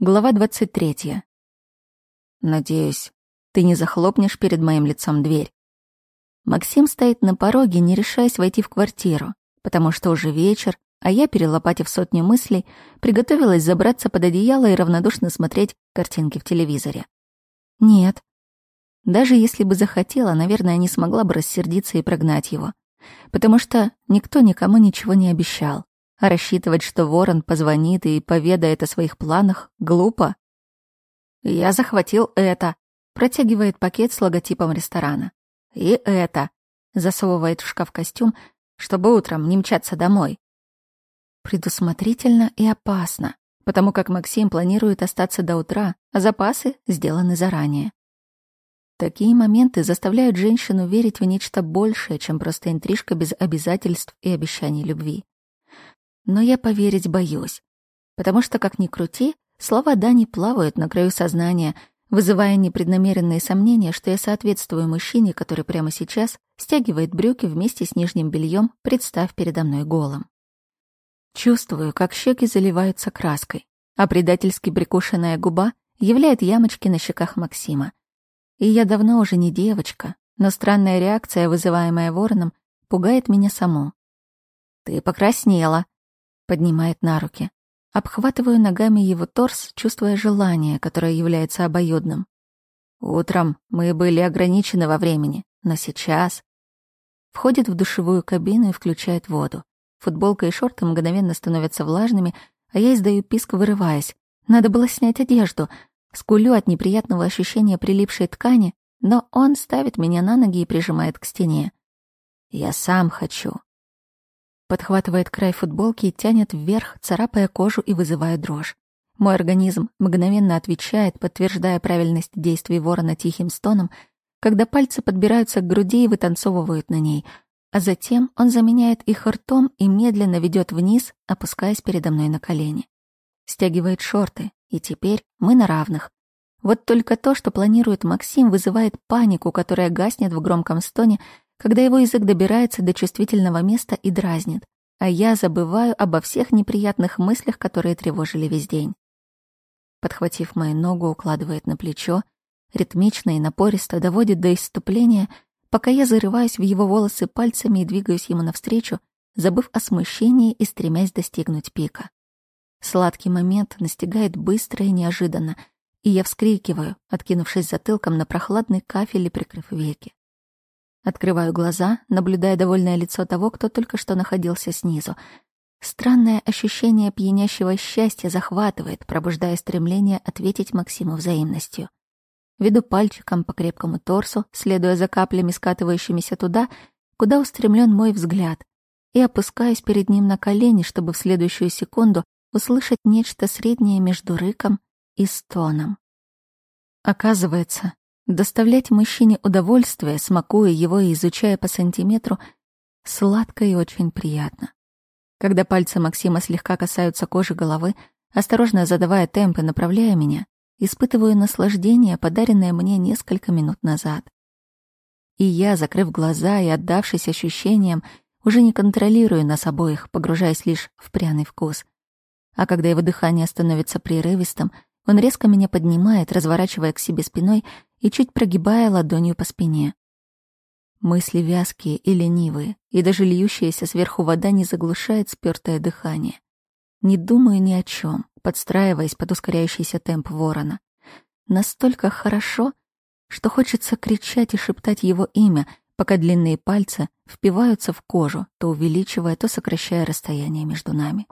Глава 23. Надеюсь, ты не захлопнешь перед моим лицом дверь. Максим стоит на пороге, не решаясь войти в квартиру, потому что уже вечер, а я, перелопатив сотню мыслей, приготовилась забраться под одеяло и равнодушно смотреть картинки в телевизоре. Нет. Даже если бы захотела, наверное, не смогла бы рассердиться и прогнать его, потому что никто никому ничего не обещал. А рассчитывать, что Ворон позвонит и поведает о своих планах, глупо. «Я захватил это», — протягивает пакет с логотипом ресторана. «И это», — засовывает в шкаф костюм, чтобы утром не мчаться домой. Предусмотрительно и опасно, потому как Максим планирует остаться до утра, а запасы сделаны заранее. Такие моменты заставляют женщину верить в нечто большее, чем просто интрижка без обязательств и обещаний любви но я поверить боюсь. Потому что, как ни крути, слова Дани плавают на краю сознания, вызывая непреднамеренные сомнения, что я соответствую мужчине, который прямо сейчас стягивает брюки вместе с нижним бельем, представь передо мной голым. Чувствую, как щеки заливаются краской, а предательски прикушенная губа являет ямочки на щеках Максима. И я давно уже не девочка, но странная реакция, вызываемая вороном, пугает меня саму. «Ты покраснела», поднимает на руки. Обхватываю ногами его торс, чувствуя желание, которое является обоюдным. Утром мы были ограничены во времени, но сейчас... Входит в душевую кабину и включает воду. Футболка и шорты мгновенно становятся влажными, а я издаю писк, вырываясь. Надо было снять одежду. Скулю от неприятного ощущения прилипшей ткани, но он ставит меня на ноги и прижимает к стене. Я сам хочу подхватывает край футболки и тянет вверх, царапая кожу и вызывая дрожь. Мой организм мгновенно отвечает, подтверждая правильность действий ворона тихим стоном, когда пальцы подбираются к груди и вытанцовывают на ней, а затем он заменяет их ртом и медленно ведет вниз, опускаясь передо мной на колени. Стягивает шорты, и теперь мы на равных. Вот только то, что планирует Максим, вызывает панику, которая гаснет в громком стоне, когда его язык добирается до чувствительного места и дразнит, а я забываю обо всех неприятных мыслях, которые тревожили весь день. Подхватив мою ногу, укладывает на плечо, ритмично и напористо доводит до исступления, пока я зарываюсь в его волосы пальцами и двигаюсь ему навстречу, забыв о смущении и стремясь достигнуть пика. Сладкий момент настигает быстро и неожиданно, и я вскрикиваю, откинувшись затылком на прохладный кафель и прикрыв веки. Открываю глаза, наблюдая довольное лицо того, кто только что находился снизу. Странное ощущение пьянящего счастья захватывает, пробуждая стремление ответить Максиму взаимностью. Веду пальчиком по крепкому торсу, следуя за каплями, скатывающимися туда, куда устремлен мой взгляд, и опускаюсь перед ним на колени, чтобы в следующую секунду услышать нечто среднее между рыком и стоном. Оказывается, Доставлять мужчине удовольствие, смакуя его и изучая по сантиметру, сладко и очень приятно. Когда пальцы Максима слегка касаются кожи головы, осторожно задавая темп и направляя меня, испытываю наслаждение, подаренное мне несколько минут назад. И я, закрыв глаза и отдавшись ощущениям, уже не контролирую нас обоих, погружаясь лишь в пряный вкус. А когда его дыхание становится прерывистым, он резко меня поднимает, разворачивая к себе спиной и чуть прогибая ладонью по спине. Мысли вязкие и ленивые, и даже льющаяся сверху вода не заглушает спёртое дыхание. Не думаю ни о чем, подстраиваясь под ускоряющийся темп ворона. Настолько хорошо, что хочется кричать и шептать его имя, пока длинные пальцы впиваются в кожу, то увеличивая, то сокращая расстояние между нами.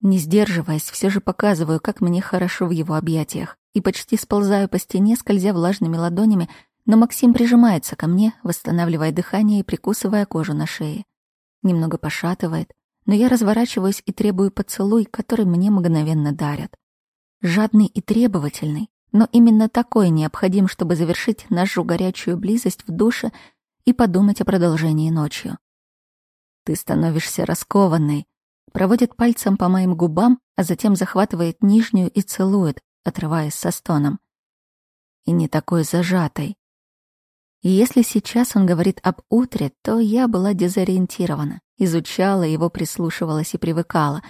Не сдерживаясь, все же показываю, как мне хорошо в его объятиях, и почти сползаю по стене, скользя влажными ладонями, но Максим прижимается ко мне, восстанавливая дыхание и прикусывая кожу на шее. Немного пошатывает, но я разворачиваюсь и требую поцелуй, который мне мгновенно дарят. Жадный и требовательный, но именно такой необходим, чтобы завершить нашу горячую близость в душе и подумать о продолжении ночью. Ты становишься раскованной, проводит пальцем по моим губам, а затем захватывает нижнюю и целует, отрываясь со стоном. И не такой зажатой. И если сейчас он говорит об утре, то я была дезориентирована, изучала его, прислушивалась и привыкала.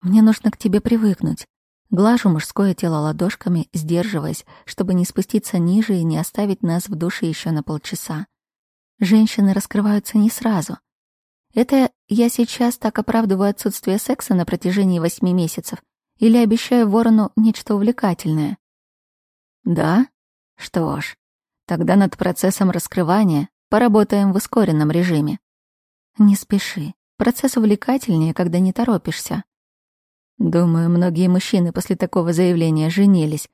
Мне нужно к тебе привыкнуть. Глажу мужское тело ладошками, сдерживаясь, чтобы не спуститься ниже и не оставить нас в душе еще на полчаса. Женщины раскрываются не сразу. Это я сейчас так оправдываю отсутствие секса на протяжении восьми месяцев или обещаю ворону нечто увлекательное? Да? Что ж, тогда над процессом раскрывания поработаем в ускоренном режиме. Не спеши. Процесс увлекательнее, когда не торопишься. Думаю, многие мужчины после такого заявления женились.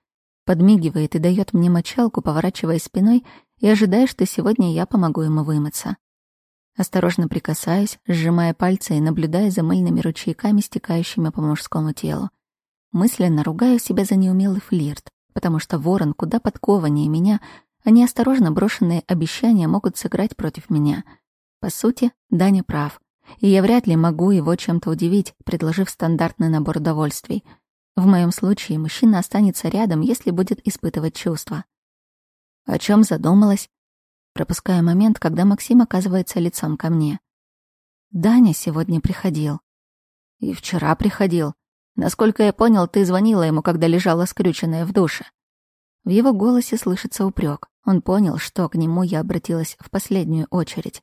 Подмигивает и дает мне мочалку, поворачивая спиной и ожидая, что сегодня я помогу ему вымыться. Осторожно прикасаюсь, сжимая пальцы и наблюдая за мыльными ручейками, стекающими по мужскому телу. Мысленно ругаю себя за неумелый флирт, потому что ворон куда подкованнее меня, а неосторожно брошенные обещания могут сыграть против меня. По сути, Даня прав и я вряд ли могу его чем-то удивить, предложив стандартный набор удовольствий. В моем случае мужчина останется рядом, если будет испытывать чувства. О чем задумалась? Пропуская момент, когда Максим оказывается лицом ко мне. Даня сегодня приходил. И вчера приходил. Насколько я понял, ты звонила ему, когда лежала скрюченная в душе. В его голосе слышится упрек. Он понял, что к нему я обратилась в последнюю очередь.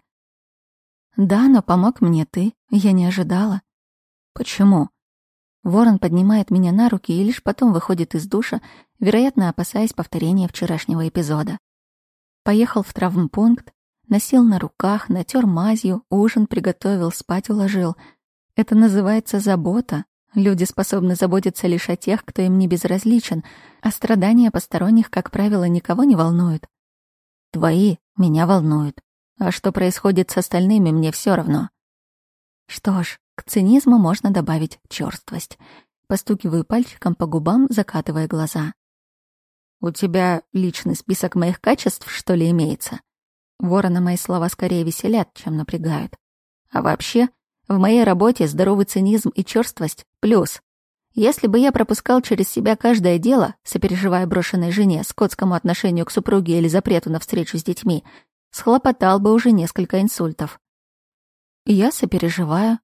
«Да, но помог мне ты. Я не ожидала». «Почему?» Ворон поднимает меня на руки и лишь потом выходит из душа, вероятно, опасаясь повторения вчерашнего эпизода. Поехал в травмпункт, носил на руках, натер мазью, ужин приготовил, спать уложил. Это называется забота. Люди способны заботиться лишь о тех, кто им не безразличен, а страдания посторонних, как правило, никого не волнуют. Твои меня волнуют. А что происходит с остальными, мне все равно. Что ж, к цинизму можно добавить черствость. Постукиваю пальчиком по губам, закатывая глаза. «У тебя личный список моих качеств, что ли, имеется?» Ворона мои слова скорее веселят, чем напрягают. А вообще, в моей работе здоровый цинизм и черствость — плюс. Если бы я пропускал через себя каждое дело, сопереживая брошенной жене, скотскому отношению к супруге или запрету на встречу с детьми, схлопотал бы уже несколько инсультов. Я сопереживаю.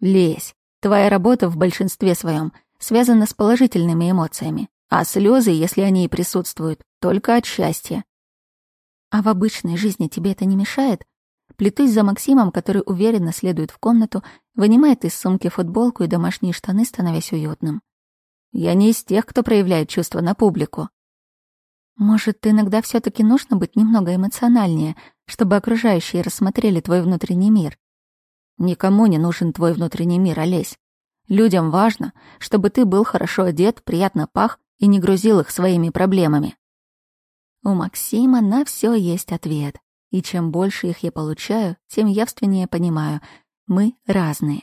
Лезь. Твоя работа в большинстве своем связана с положительными эмоциями, а слезы, если они и присутствуют, только от счастья. А в обычной жизни тебе это не мешает? Плетусь за Максимом, который уверенно следует в комнату, вынимает из сумки футболку и домашние штаны, становясь уютным. Я не из тех, кто проявляет чувства на публику. Может, иногда все таки нужно быть немного эмоциональнее, чтобы окружающие рассмотрели твой внутренний мир? Никому не нужен твой внутренний мир, Олесь. Людям важно, чтобы ты был хорошо одет, приятно пах и не грузил их своими проблемами. У Максима на все есть ответ. И чем больше их я получаю, тем явственнее понимаю, мы разные.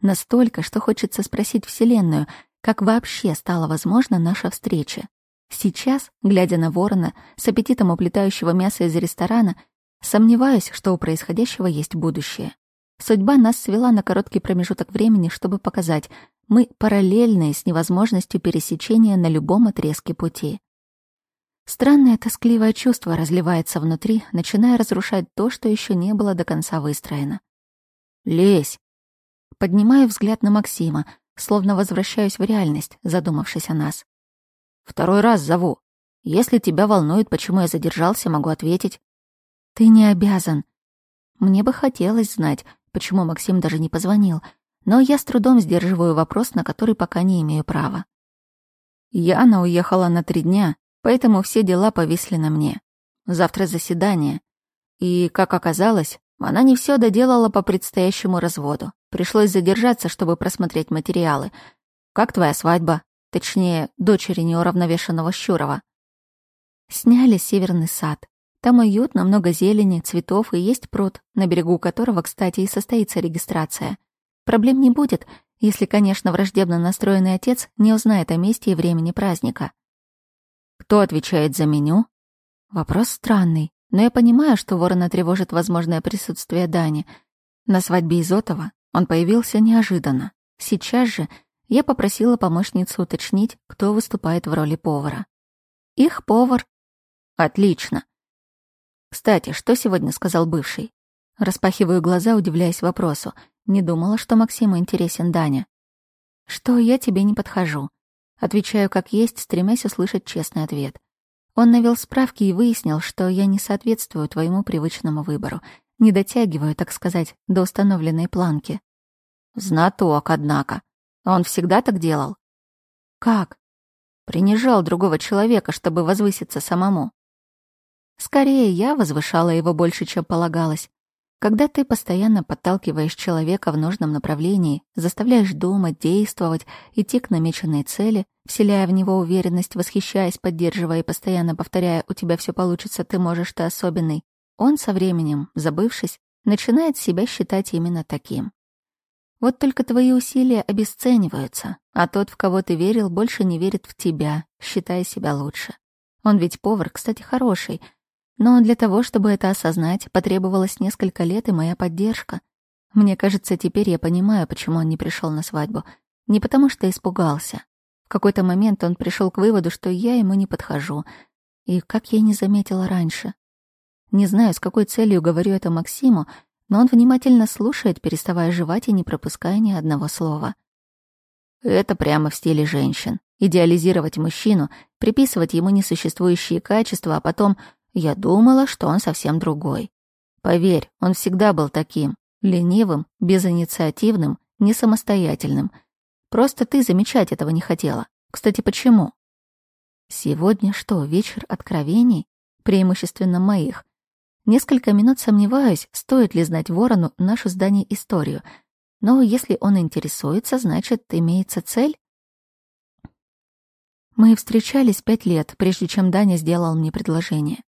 Настолько, что хочется спросить Вселенную, как вообще стала возможна наша встреча. Сейчас, глядя на ворона, с аппетитом уплетающего мясо из ресторана, сомневаюсь, что у происходящего есть будущее. Судьба нас свела на короткий промежуток времени, чтобы показать, мы параллельные с невозможностью пересечения на любом отрезке пути. Странное тоскливое чувство разливается внутри, начиная разрушать то, что еще не было до конца выстроено. «Лезь!» Поднимаю взгляд на Максима, словно возвращаюсь в реальность, задумавшись о нас. Второй раз зову. Если тебя волнует, почему я задержался, могу ответить. Ты не обязан. Мне бы хотелось знать, почему Максим даже не позвонил, но я с трудом сдерживаю вопрос, на который пока не имею права. Яна уехала на три дня, поэтому все дела повисли на мне. Завтра заседание. И, как оказалось, она не все доделала по предстоящему разводу. Пришлось задержаться, чтобы просмотреть материалы. Как твоя свадьба? Точнее, дочери неуравновешенного Щурова. Сняли северный сад. Там уютно, много зелени, цветов и есть пруд, на берегу которого, кстати, и состоится регистрация. Проблем не будет, если, конечно, враждебно настроенный отец не узнает о месте и времени праздника. Кто отвечает за меню? Вопрос странный, но я понимаю, что ворона тревожит возможное присутствие Дани. На свадьбе Изотова он появился неожиданно. Сейчас же я попросила помощницу уточнить, кто выступает в роли повара. Их повар. Отлично. Кстати, что сегодня сказал бывший? Распахиваю глаза, удивляясь вопросу. Не думала, что Максиму интересен Даня. Что я тебе не подхожу. Отвечаю как есть, стремясь услышать честный ответ. Он навел справки и выяснил, что я не соответствую твоему привычному выбору, не дотягиваю, так сказать, до установленной планки. Знаток, однако. Он всегда так делал? Как? Принижал другого человека, чтобы возвыситься самому. Скорее, я возвышала его больше, чем полагалось. Когда ты постоянно подталкиваешь человека в нужном направлении, заставляешь думать, действовать, идти к намеченной цели, вселяя в него уверенность, восхищаясь, поддерживая и постоянно повторяя «у тебя все получится, ты можешь, ты особенный», он со временем, забывшись, начинает себя считать именно таким. Вот только твои усилия обесцениваются, а тот, в кого ты верил, больше не верит в тебя, считая себя лучше. Он ведь повар, кстати, хороший, но для того, чтобы это осознать, потребовалось несколько лет и моя поддержка. Мне кажется, теперь я понимаю, почему он не пришел на свадьбу. Не потому что испугался. В какой-то момент он пришел к выводу, что я ему не подхожу. И как я не заметила раньше. Не знаю, с какой целью говорю это Максиму, но он внимательно слушает, переставая жевать и не пропуская ни одного слова. Это прямо в стиле женщин. Идеализировать мужчину, приписывать ему несуществующие качества, а потом я думала, что он совсем другой. Поверь, он всегда был таким. Ленивым, безинициативным, не самостоятельным. Просто ты замечать этого не хотела. Кстати, почему? Сегодня что, вечер откровений? Преимущественно моих. Несколько минут сомневаюсь, стоит ли знать Ворону нашу с Даней историю. Но если он интересуется, значит, имеется цель? Мы встречались пять лет, прежде чем Даня сделал мне предложение.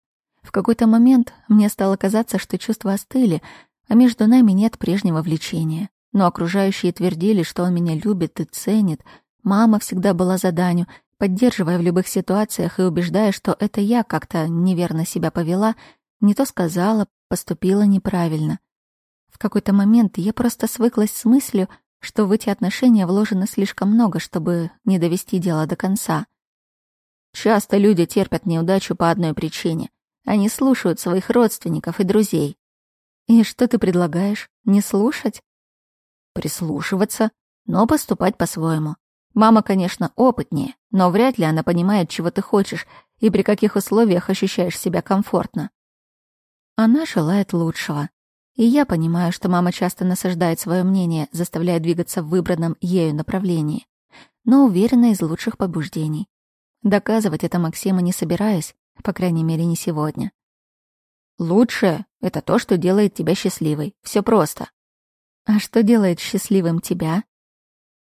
В какой-то момент мне стало казаться, что чувства остыли, а между нами нет прежнего влечения. Но окружающие твердили, что он меня любит и ценит. Мама всегда была за Даню, поддерживая в любых ситуациях и убеждая, что это я как-то неверно себя повела, не то сказала, поступила неправильно. В какой-то момент я просто свыклась с мыслью, что в эти отношения вложено слишком много, чтобы не довести дело до конца. Часто люди терпят неудачу по одной причине. Они слушают своих родственников и друзей. И что ты предлагаешь? Не слушать? Прислушиваться, но поступать по-своему. Мама, конечно, опытнее, но вряд ли она понимает, чего ты хочешь и при каких условиях ощущаешь себя комфортно. Она желает лучшего. И я понимаю, что мама часто насаждает свое мнение, заставляя двигаться в выбранном ею направлении, но уверена из лучших побуждений. Доказывать это Максима не собираюсь, по крайней мере, не сегодня. Лучшее — это то, что делает тебя счастливой. Все просто. А что делает счастливым тебя?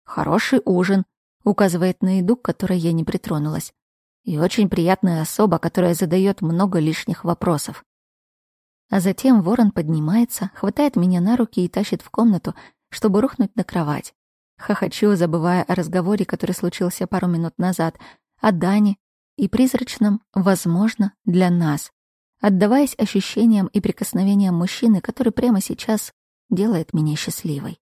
Хороший ужин, указывает на еду, к которой я не притронулась. И очень приятная особа, которая задает много лишних вопросов. А затем ворон поднимается, хватает меня на руки и тащит в комнату, чтобы рухнуть на кровать. Хохочу, забывая о разговоре, который случился пару минут назад, о Дане и призрачном «возможно» для нас, отдаваясь ощущениям и прикосновениям мужчины, который прямо сейчас делает меня счастливой.